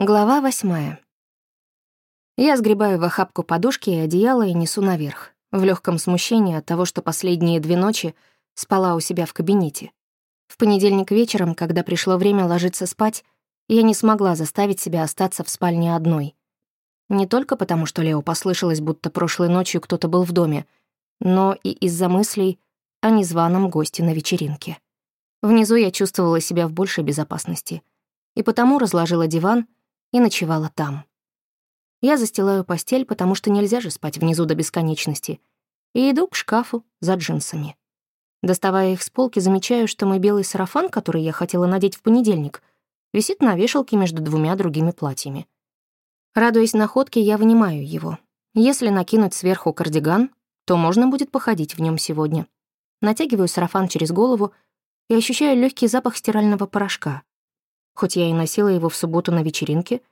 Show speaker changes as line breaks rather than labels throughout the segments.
Глава восьмая. Я сгребаю в охапку подушки и одеяло и несу наверх, в легком смущении от того, что последние две ночи спала у себя в кабинете. В понедельник вечером, когда пришло время ложиться спать, я не смогла заставить себя остаться в спальне одной. Не только потому, что Лео послышалось, будто прошлой ночью кто-то был в доме, но и из-за мыслей о незваном госте на вечеринке. Внизу я чувствовала себя в большей безопасности, и потому разложила диван — и ночевала там. Я застилаю постель, потому что нельзя же спать внизу до бесконечности, и иду к шкафу за джинсами. Доставая их с полки, замечаю, что мой белый сарафан, который я хотела надеть в понедельник, висит на вешалке между двумя другими платьями. Радуясь находке, я вынимаю его. Если накинуть сверху кардиган, то можно будет походить в нем сегодня. Натягиваю сарафан через голову и ощущаю легкий запах стирального порошка. Хоть я и носила его в субботу на вечеринке,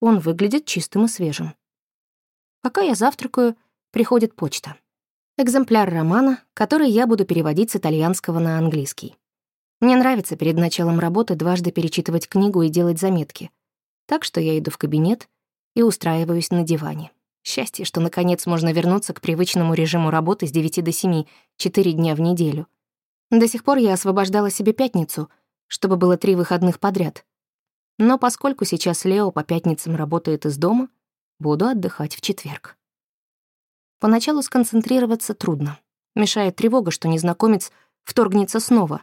он выглядит чистым и свежим. Пока я завтракаю, приходит почта. Экземпляр романа, который я буду переводить с итальянского на английский. Мне нравится перед началом работы дважды перечитывать книгу и делать заметки. Так что я иду в кабинет и устраиваюсь на диване. Счастье, что наконец можно вернуться к привычному режиму работы с 9 до 7, 4 дня в неделю. До сих пор я освобождала себе пятницу, чтобы было три выходных подряд. Но поскольку сейчас Лео по пятницам работает из дома, буду отдыхать в четверг. Поначалу сконцентрироваться трудно. Мешает тревога, что незнакомец вторгнется снова.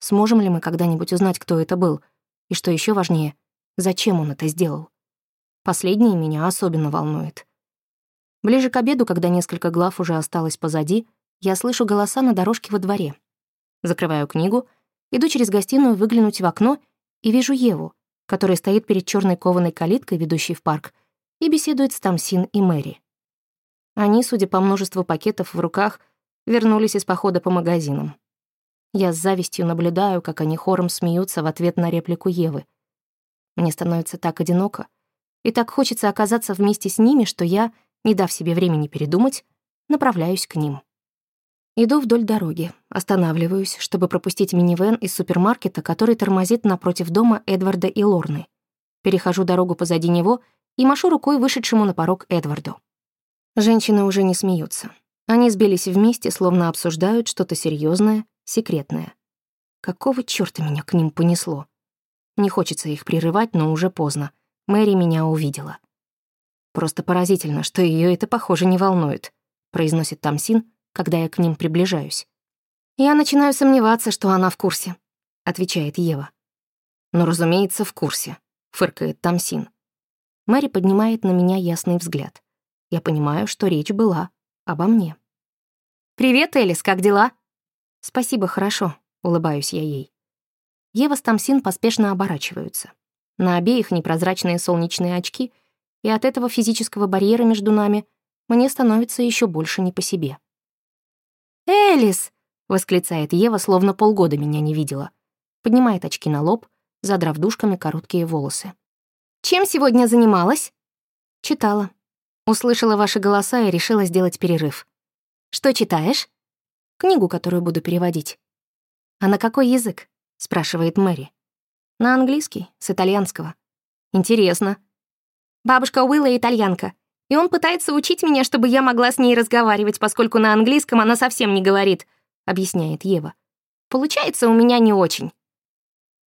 Сможем ли мы когда-нибудь узнать, кто это был? И что еще важнее, зачем он это сделал? Последнее меня особенно волнует. Ближе к обеду, когда несколько глав уже осталось позади, я слышу голоса на дорожке во дворе. Закрываю книгу, иду через гостиную выглянуть в окно и вижу Еву, который стоит перед черной кованой калиткой, ведущей в парк, и беседует с Тамсин и Мэри. Они, судя по множеству пакетов в руках, вернулись из похода по магазинам. Я с завистью наблюдаю, как они хором смеются в ответ на реплику Евы. Мне становится так одиноко, и так хочется оказаться вместе с ними, что я, не дав себе времени передумать, направляюсь к ним. Иду вдоль дороги, останавливаюсь, чтобы пропустить минивэн из супермаркета, который тормозит напротив дома Эдварда и Лорны. Перехожу дорогу позади него и машу рукой вышедшему на порог Эдварду. Женщины уже не смеются. Они сбились вместе, словно обсуждают что-то серьезное, секретное. Какого чёрта меня к ним понесло? Не хочется их прерывать, но уже поздно. Мэри меня увидела. Просто поразительно, что ее это, похоже, не волнует, произносит Тамсин, когда я к ним приближаюсь. «Я начинаю сомневаться, что она в курсе», — отвечает Ева. «Ну, разумеется, в курсе», — фыркает Тамсин. Мэри поднимает на меня ясный взгляд. Я понимаю, что речь была обо мне. «Привет, Элис, как дела?» «Спасибо, хорошо», — улыбаюсь я ей. Ева с Тамсин поспешно оборачиваются. На обеих непрозрачные солнечные очки, и от этого физического барьера между нами мне становится еще больше не по себе. «Элис!» — восклицает Ева, словно полгода меня не видела. Поднимает очки на лоб, задрав дужками короткие волосы. «Чем сегодня занималась?» «Читала. Услышала ваши голоса и решила сделать перерыв. Что читаешь?» «Книгу, которую буду переводить». «А на какой язык?» — спрашивает Мэри. «На английский, с итальянского». «Интересно». «Бабушка Уилла итальянка и он пытается учить меня, чтобы я могла с ней разговаривать, поскольку на английском она совсем не говорит», — объясняет Ева. «Получается у меня не очень».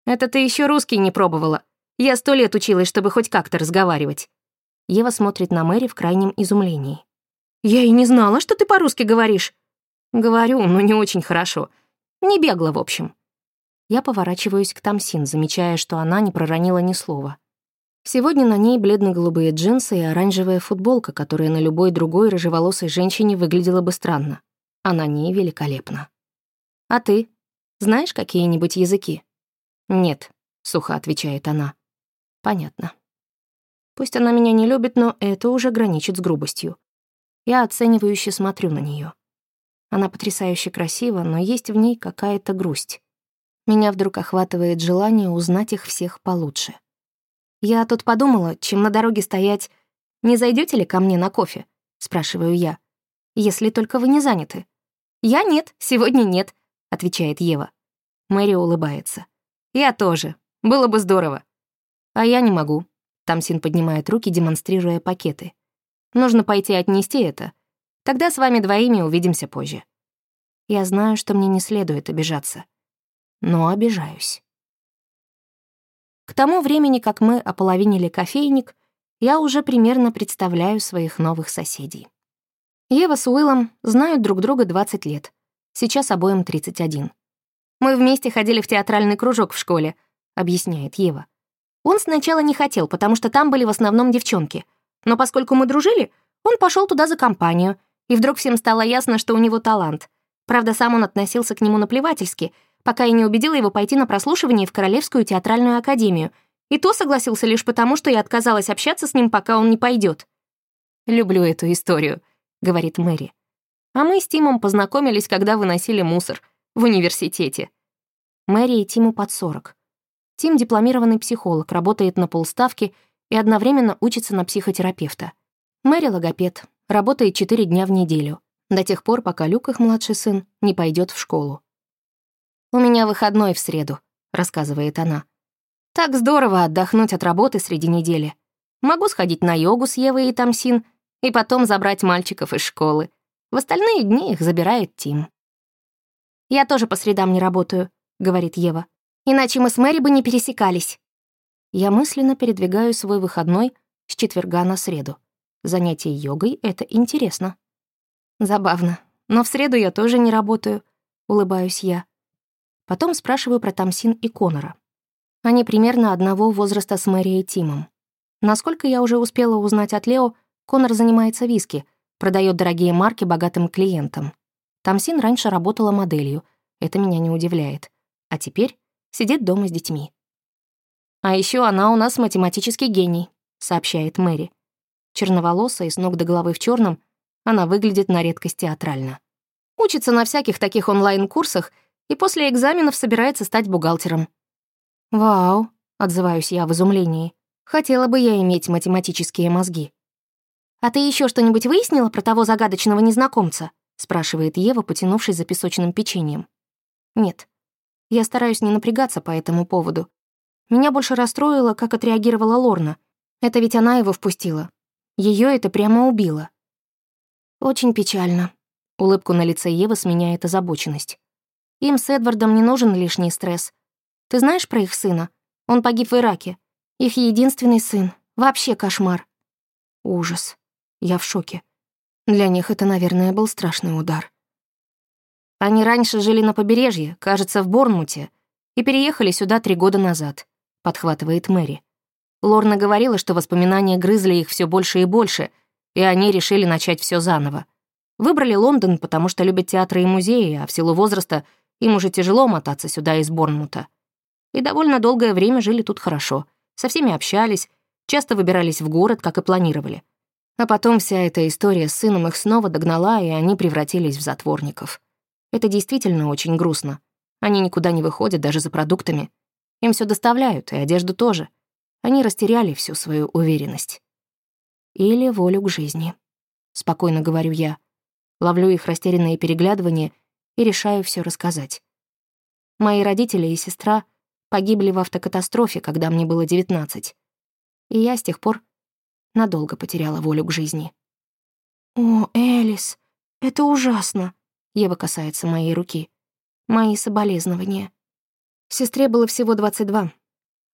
«Это ты еще русский не пробовала. Я сто лет училась, чтобы хоть как-то разговаривать». Ева смотрит на Мэри в крайнем изумлении. «Я и не знала, что ты по-русски говоришь». «Говорю, но не очень хорошо. Не бегла, в общем». Я поворачиваюсь к Тамсин, замечая, что она не проронила ни слова. Сегодня на ней бледно-голубые джинсы и оранжевая футболка, которая на любой другой рыжеволосой женщине выглядела бы странно. А на ней великолепно. «А ты? Знаешь какие-нибудь языки?» «Нет», — сухо отвечает она. «Понятно». Пусть она меня не любит, но это уже граничит с грубостью. Я оценивающе смотрю на нее. Она потрясающе красива, но есть в ней какая-то грусть. Меня вдруг охватывает желание узнать их всех получше. «Я тут подумала, чем на дороге стоять. Не зайдете ли ко мне на кофе?» — спрашиваю я. «Если только вы не заняты». «Я нет, сегодня нет», — отвечает Ева. Мэри улыбается. «Я тоже. Было бы здорово». «А я не могу. Тамсин поднимает руки, демонстрируя пакеты. «Нужно пойти отнести это. Тогда с вами двоими увидимся позже». Я знаю, что мне не следует обижаться. Но обижаюсь. К тому времени, как мы ополовинили кофейник, я уже примерно представляю своих новых соседей. Ева с Уиллом знают друг друга 20 лет. Сейчас обоим 31. «Мы вместе ходили в театральный кружок в школе», — объясняет Ева. Он сначала не хотел, потому что там были в основном девчонки. Но поскольку мы дружили, он пошел туда за компанию, и вдруг всем стало ясно, что у него талант. Правда, сам он относился к нему наплевательски, пока я не убедила его пойти на прослушивание в Королевскую театральную академию. И то согласился лишь потому, что я отказалась общаться с ним, пока он не пойдет. «Люблю эту историю», — говорит Мэри. «А мы с Тимом познакомились, когда выносили мусор в университете». Мэри и Тиму под сорок. Тим — дипломированный психолог, работает на полставки и одновременно учится на психотерапевта. Мэри — логопед, работает четыре дня в неделю до тех пор, пока Люк, их младший сын, не пойдет в школу. «У меня выходной в среду», — рассказывает она. «Так здорово отдохнуть от работы среди недели. Могу сходить на йогу с Евой и Тамсин и потом забрать мальчиков из школы. В остальные дни их забирает Тим». «Я тоже по средам не работаю», — говорит Ева. «Иначе мы с Мэри бы не пересекались». Я мысленно передвигаю свой выходной с четверга на среду. Занятие йогой — это интересно. Забавно. Но в среду я тоже не работаю, улыбаюсь я. Потом спрашиваю про Тамсин и Конора. Они примерно одного возраста с Мэри и Тимом. Насколько я уже успела узнать от Лео, Конор занимается виски, продает дорогие марки богатым клиентам. Тамсин раньше работала моделью, это меня не удивляет. А теперь сидит дома с детьми. «А еще она у нас математический гений», — сообщает Мэри. Черноволосая с ног до головы в черном, она выглядит на редкость театрально. Учится на всяких таких онлайн-курсах и после экзаменов собирается стать бухгалтером. «Вау», — отзываюсь я в изумлении. «Хотела бы я иметь математические мозги». «А ты еще что-нибудь выяснила про того загадочного незнакомца?» — спрашивает Ева, потянувшись за песочным печеньем. «Нет. Я стараюсь не напрягаться по этому поводу. Меня больше расстроило, как отреагировала Лорна. Это ведь она его впустила. Ее это прямо убило. Очень печально. Улыбку на лице Евы сменяет озабоченность. Им с Эдвардом не нужен лишний стресс. Ты знаешь про их сына? Он погиб в Ираке. Их единственный сын. Вообще кошмар. Ужас. Я в шоке. Для них это, наверное, был страшный удар. Они раньше жили на побережье, кажется, в Борнмуте, и переехали сюда три года назад, подхватывает Мэри. Лорна говорила, что воспоминания грызли их все больше и больше — и они решили начать все заново. Выбрали Лондон, потому что любят театры и музеи, а в силу возраста им уже тяжело мотаться сюда из Борнмута. И довольно долгое время жили тут хорошо. Со всеми общались, часто выбирались в город, как и планировали. А потом вся эта история с сыном их снова догнала, и они превратились в затворников. Это действительно очень грустно. Они никуда не выходят даже за продуктами. Им все доставляют, и одежду тоже. Они растеряли всю свою уверенность или волю к жизни. Спокойно говорю я. Ловлю их растерянные переглядывания и решаю все рассказать. Мои родители и сестра погибли в автокатастрофе, когда мне было 19. И я с тех пор надолго потеряла волю к жизни. «О, Элис, это ужасно!» Ева касается моей руки. Мои соболезнования. Сестре было всего 22.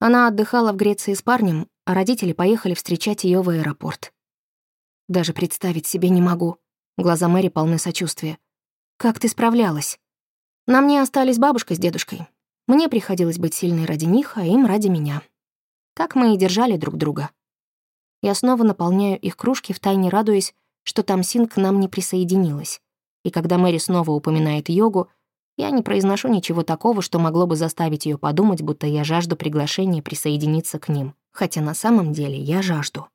Она отдыхала в Греции с парнем, а родители поехали встречать ее в аэропорт. Даже представить себе не могу. Глаза Мэри полны сочувствия. «Как ты справлялась?» «На мне остались бабушка с дедушкой. Мне приходилось быть сильной ради них, а им ради меня. Так мы и держали друг друга. Я снова наполняю их кружки, втайне радуясь, что Тамсин к нам не присоединилась. И когда Мэри снова упоминает йогу, я не произношу ничего такого, что могло бы заставить ее подумать, будто я жажду приглашения присоединиться к ним хотя на самом деле я жажду.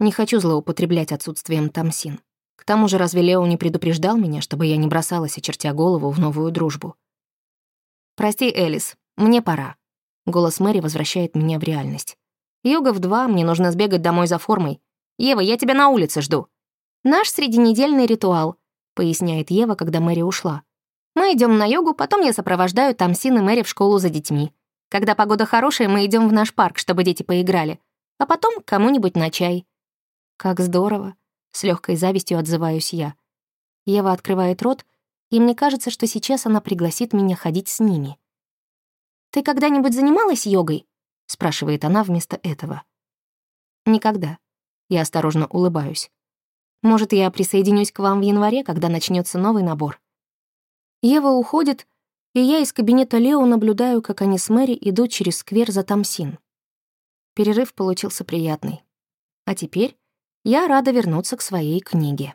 Не хочу злоупотреблять отсутствием Тамсин. К тому же разве Лео не предупреждал меня, чтобы я не бросалась, очертя голову, в новую дружбу? «Прости, Элис, мне пора». Голос Мэри возвращает меня в реальность. «Йога в два, мне нужно сбегать домой за формой. Ева, я тебя на улице жду». «Наш средненедельный ритуал», — поясняет Ева, когда Мэри ушла. «Мы идем на йогу, потом я сопровождаю Тамсин и Мэри в школу за детьми. Когда погода хорошая, мы идем в наш парк, чтобы дети поиграли. а потом кому-нибудь на чай». «Как здорово!» — с легкой завистью отзываюсь я. Ева открывает рот, и мне кажется, что сейчас она пригласит меня ходить с ними. «Ты когда-нибудь занималась йогой?» — спрашивает она вместо этого. «Никогда». Я осторожно улыбаюсь. «Может, я присоединюсь к вам в январе, когда начнется новый набор?» Ева уходит, и я из кабинета Лео наблюдаю, как они с Мэри идут через сквер за Тамсин. Перерыв получился приятный. А теперь я рада вернуться к своей книге.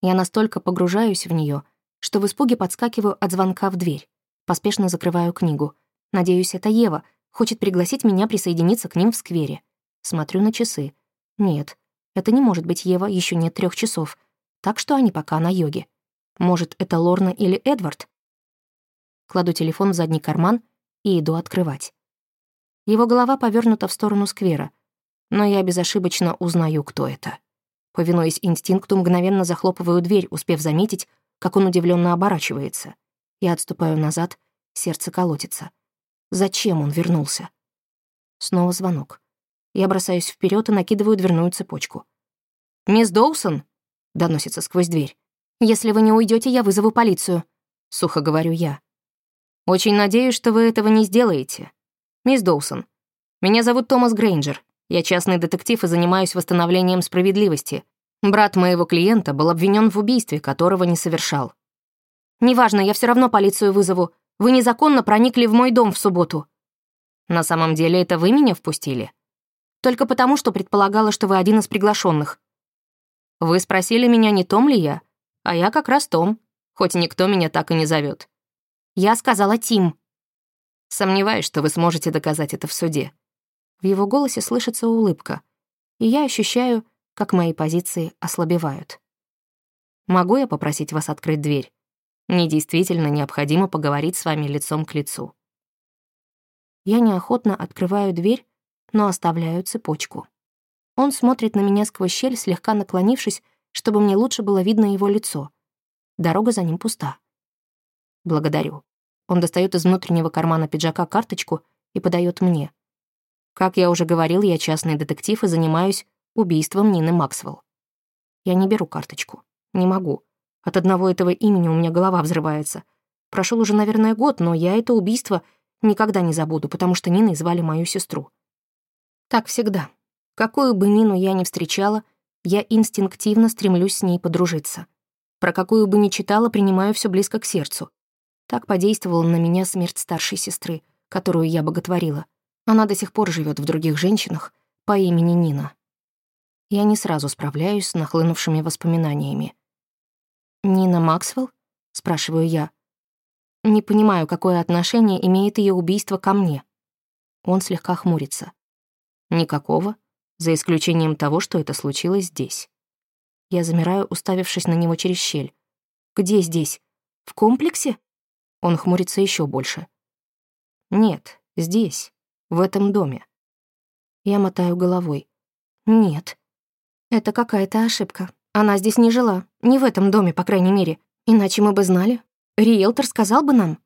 Я настолько погружаюсь в нее, что в испуге подскакиваю от звонка в дверь. Поспешно закрываю книгу. Надеюсь, это Ева хочет пригласить меня присоединиться к ним в сквере. Смотрю на часы. Нет, это не может быть Ева, еще нет трех часов. Так что они пока на йоге. Может, это Лорна или Эдвард? Кладу телефон в задний карман и иду открывать. Его голова повернута в сторону сквера, но я безошибочно узнаю, кто это. Повинуясь инстинкту, мгновенно захлопываю дверь, успев заметить, как он удивленно оборачивается. Я отступаю назад, сердце колотится. Зачем он вернулся? Снова звонок. Я бросаюсь вперед и накидываю дверную цепочку. «Мисс Доусон?» — доносится сквозь дверь. «Если вы не уйдете, я вызову полицию», — сухо говорю я. «Очень надеюсь, что вы этого не сделаете. Мисс Доусон, меня зовут Томас Грейнджер. Я частный детектив и занимаюсь восстановлением справедливости. Брат моего клиента был обвинен в убийстве, которого не совершал. Неважно, я все равно полицию вызову. Вы незаконно проникли в мой дом в субботу. На самом деле это вы меня впустили? Только потому, что предполагала, что вы один из приглашенных. Вы спросили меня, не Том ли я? А я как раз Том, хоть никто меня так и не зовет. Я сказала Тим. Сомневаюсь, что вы сможете доказать это в суде. В его голосе слышится улыбка, и я ощущаю, как мои позиции ослабевают. Могу я попросить вас открыть дверь? Мне действительно необходимо поговорить с вами лицом к лицу. Я неохотно открываю дверь, но оставляю цепочку. Он смотрит на меня сквозь щель, слегка наклонившись, чтобы мне лучше было видно его лицо. Дорога за ним пуста. Благодарю. Он достает из внутреннего кармана пиджака карточку и подает мне. Как я уже говорил, я частный детектив и занимаюсь убийством Нины Максвелл. Я не беру карточку. Не могу. От одного этого имени у меня голова взрывается. Прошел уже, наверное, год, но я это убийство никогда не забуду, потому что Ниной звали мою сестру. Так всегда. Какую бы Нину я ни встречала, я инстинктивно стремлюсь с ней подружиться. Про какую бы ни читала, принимаю все близко к сердцу. Так подействовала на меня смерть старшей сестры, которую я боготворила. Она до сих пор живет в других женщинах по имени Нина. Я не сразу справляюсь с нахлынувшими воспоминаниями. «Нина Максвелл?» — спрашиваю я. Не понимаю, какое отношение имеет ее убийство ко мне. Он слегка хмурится. Никакого, за исключением того, что это случилось здесь. Я замираю, уставившись на него через щель. Где здесь? В комплексе? Он хмурится еще больше. Нет, здесь, в этом доме. Я мотаю головой. Нет. Это какая-то ошибка. Она здесь не жила. Не в этом доме, по крайней мере. Иначе мы бы знали. Риэлтор сказал бы нам.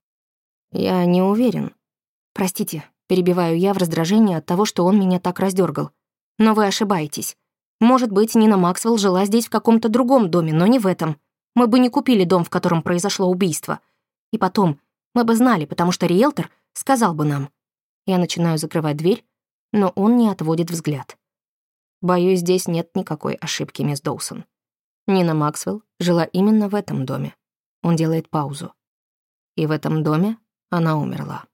Я не уверен. Простите, Перебиваю я в раздражении от того, что он меня так раздергал. Но вы ошибаетесь. Может быть, Нина Максвелл жила здесь в каком-то другом доме, но не в этом. Мы бы не купили дом, в котором произошло убийство. И потом, мы бы знали, потому что риэлтор сказал бы нам. Я начинаю закрывать дверь, но он не отводит взгляд. Боюсь, здесь нет никакой ошибки, мисс Доусон. Нина Максвелл жила именно в этом доме. Он делает паузу. И в этом доме она умерла.